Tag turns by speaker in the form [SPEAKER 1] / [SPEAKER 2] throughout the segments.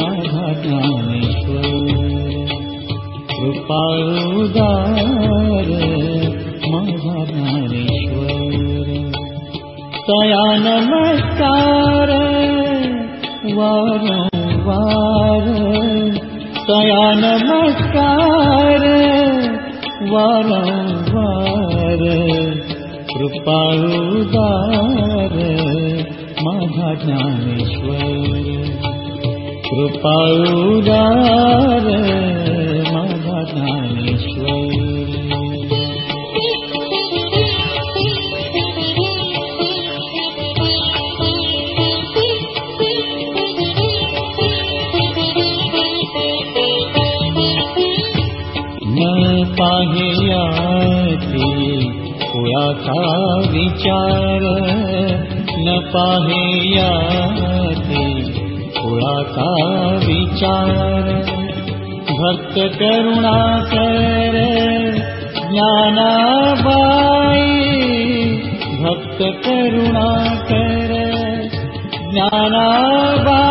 [SPEAKER 1] महाज्ञानेश्वर। कृपारुदार महाज्ञानेश्वर। तया नमस्कार वारंवार। तया नमस्कार कृपारुदार माधा ज्ञानेश्वर न पाहियाती पुराचा विचार न थोड़ा का विचार। भक्त करुणा कर ज्ञानाबाई। भक्त करुणा कर ज्ञानाबाई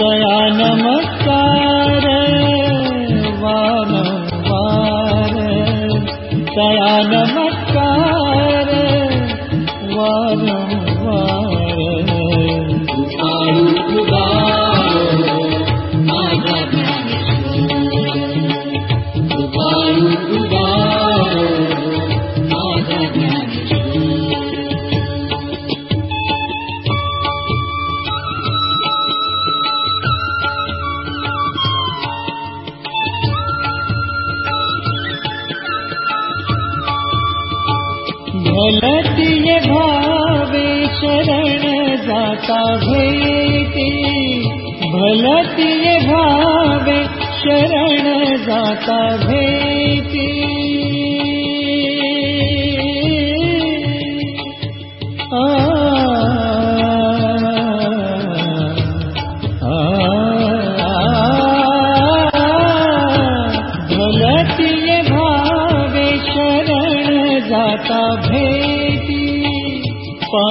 [SPEAKER 1] दया नमस्कार वार वार दया नमस्कार भलतीय भावे शरण जाता भेटी। भलतीय भावे शरण जाता भेटी। भलतीय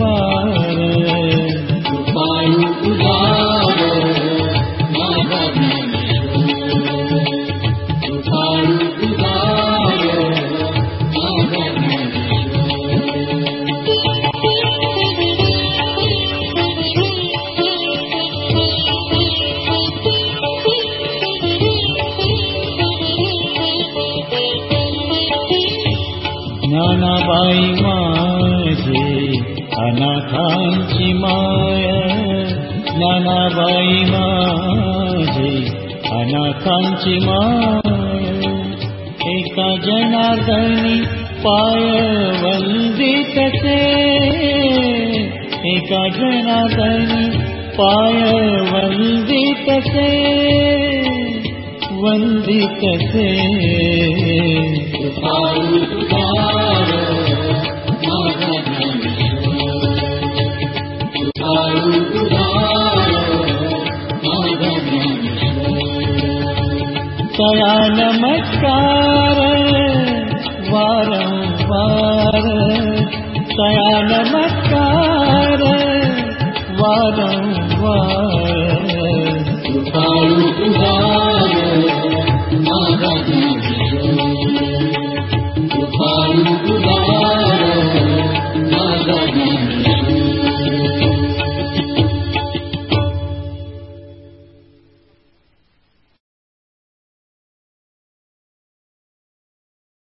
[SPEAKER 1] वारंवार माय ज्ञानाबाई माझे अनाथांची माय. एका जनार्दनी पाय वंदितसे एका जनार्दनी पाय वंदितसे वंदितसे
[SPEAKER 2] कया नमस्कार वारंवार। कया नमस्कार वारंवार। कृपालु उदार माता
[SPEAKER 1] कृपालु